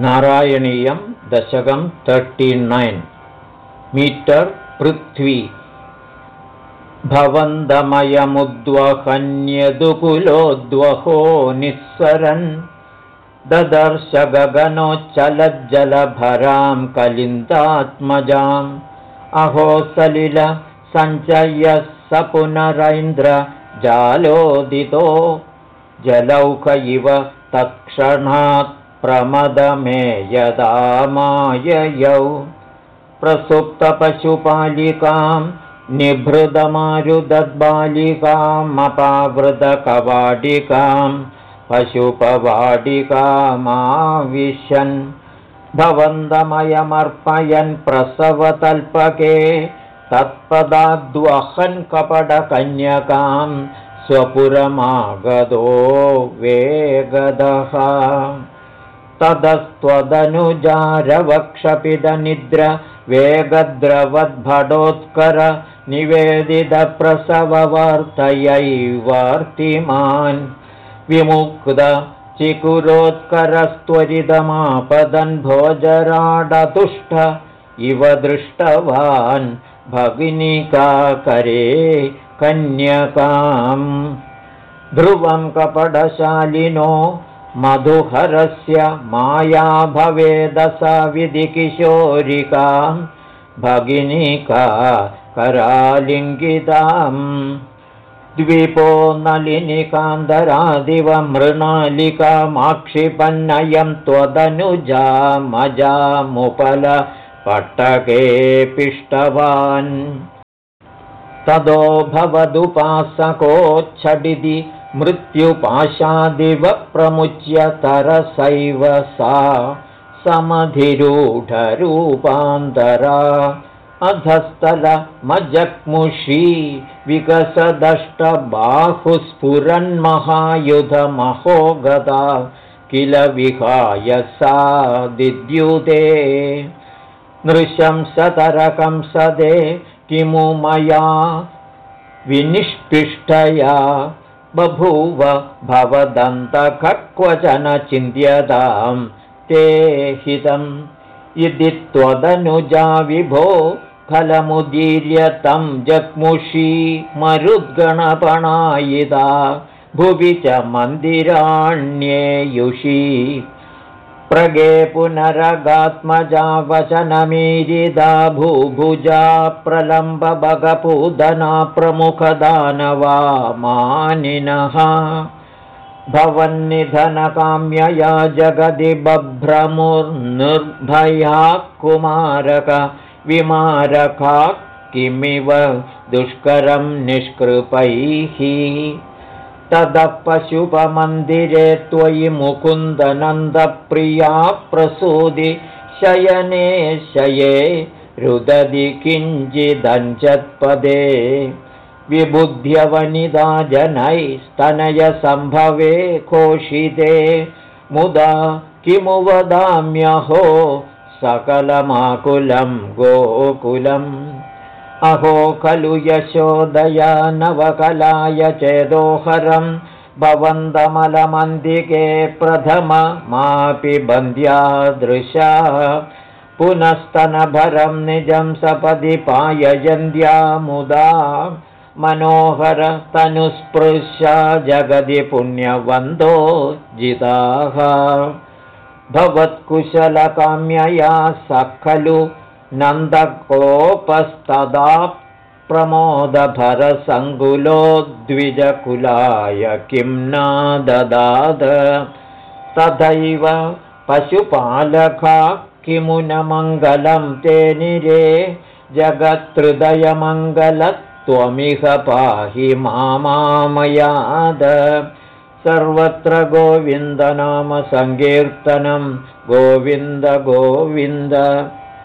नारायणीयं दशकं तर्टिनैन् मीटर् पृथ्वी. भवन्दमयमुद्वहन्यदुकुलोद्वहो निःसरन्. ददर्श गगनोच्चलज्जलभरां कलिन्दात्मजाम्. अहो सलिल सञ्चयः स पुनरैन्द्र जालोदितो. जलौक इव तत्क्षणात् प्रमदमे यदा माययौ प्रसुप्तपशुपालिकां निभृतमारुदद्बालिकामपावृतकवाटिकां पशुपवाटिकामाविशन्। भवन्दमयमर्पयन् प्रसवतल्पके तत्पदाद्वहन् कपटकन्यकां स्वपुरमागतो वेगदः ततस्त्वदनुजारवक्षपिदनिद्र वेगद्रवद्भटोत्कर निवेदितप्रसववार्तयैवार्तिमान् विमुक्त चिकुरोत्करस्त्वरितमापदन् भोजराडतुष्ट इव दृष्टवान् भगिनिकाकरे कन्यकाम् ध्रुवं कपटशालिनो मधुहरस्य माया भवेदसा विधिकिशोरिकां भगिनिका करालिङ्गिताम्। द्विपो नलिनिकान्दरादिव मृणालिकामाक्षिपन्नयं त्वदनुजामजामुपलपट्टके पिष्टवान्। तदो भवदुपासकोच्छडिति मृत्युपाशादिव प्रमुच्य तरसैव सा समधिरूढरूपान्तरा। अधस्तलमजग्मुषी विकसदष्टबाहुस्फुरन्महायुधमहो गदा किल विहाय सा दिद्युते। नृशंसतरकं सदे किमु मया विनिष्पिष्टया बभूव भवदन्तकक्वचन चिन्त्यतां ते हितम्। इति त्वदनुजा विभो फलमुदीर्य तं जग्मुषी मरुद्गणपणायिता। भुवि च मन्दिराण्येयुषी प्रगे पुनरगात्मजा वचनमीरिदा भूभुजा प्रलम्बभगपूदना प्रमुखदानवा मानिनः। भवन्निधनकाम्यया जगदि बभ्रमुर्निर्भया कुमारक विमारका किमिव दुष्करं निष्कृपैः ततः पशुपमन्दिरे त्वयि मुकुन्दनन्दप्रिया प्रसूदि शयने शये रुदधि किञ्चिदञ्चत्पदे। विबुध्यवनिदा जनैस्तनयसम्भवे कोषिते मुदा किमु वदाम्यहो सकलमाकुलं गोकुलम् अहो खलु यशोदया नवकलाय चेदोहरं भवन्दमलमन्दिके प्रथममापि बन्द्यादृशा पुनस्तनभरं निजं सपदि पाययन्द्या मुदा मनोहरतनुस्पृश्या जगदि पुण्यवन्दो जिताः। भवत्कुशलकाम्यया स खलु नन्दकोपस्तदा प्रमोदभरसङ्कुलो द्विजकुलाय किं नाददाद तथैव पशुपालका किमु न मङ्गलं ते निरे जगत्हृदयमङ्गलत्वमिह पाहि मामामयाद। सर्वत्र गोविन्दनामसङ्कीर्तनं गोविन्द गोविन्द